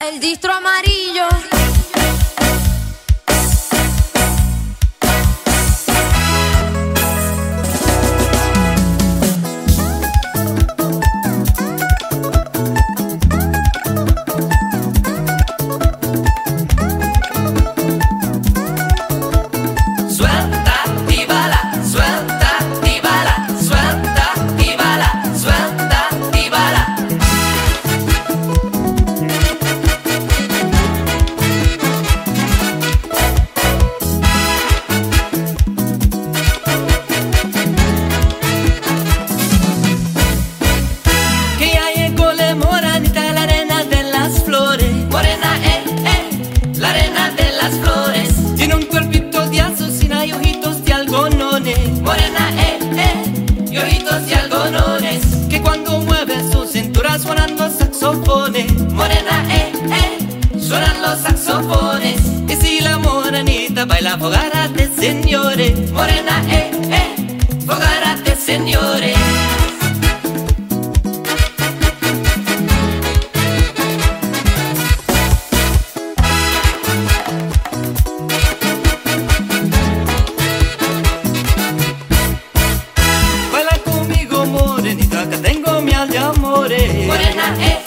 El distro amarillo. Saxofones. Morena, eh, eh, suenan los saxofones. Y si la morenita baila, fogárate, señores. Morena, eh, eh, fogárate, señores. Baila conmigo, morenita, que tengo miel de amores. Morena, eh,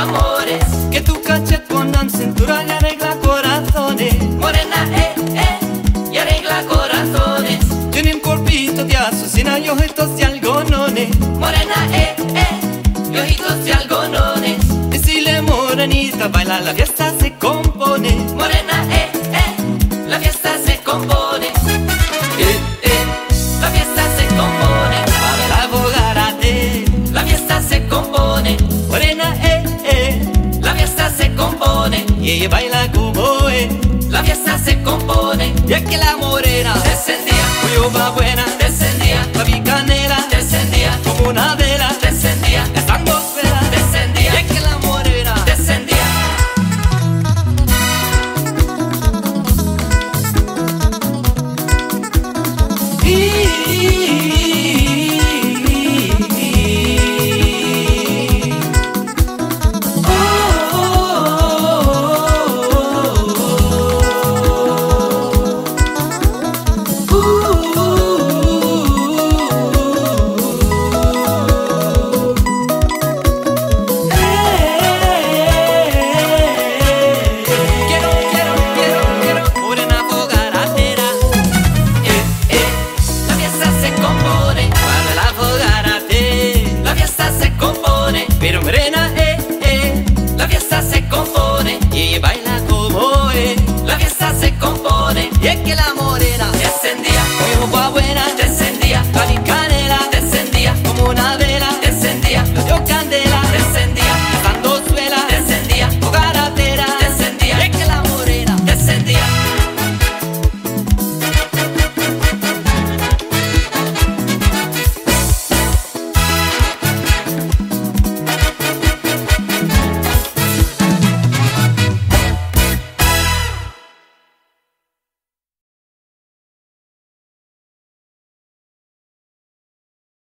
amores. Que tu cachet con la cintura y arregla corazones. Morena, eh, eh, y arregla corazones. Tiene un corpito de azucena y ojitos de algodones. Morena, eh, eh, y ojitos de algodones. Y si la morenita baila, la fiesta se compone. Morena, eh, eh, la fiesta se y es que la morena descendía, muy va buena, descendía, la bicanera descendía, como una vela, Y es que la morena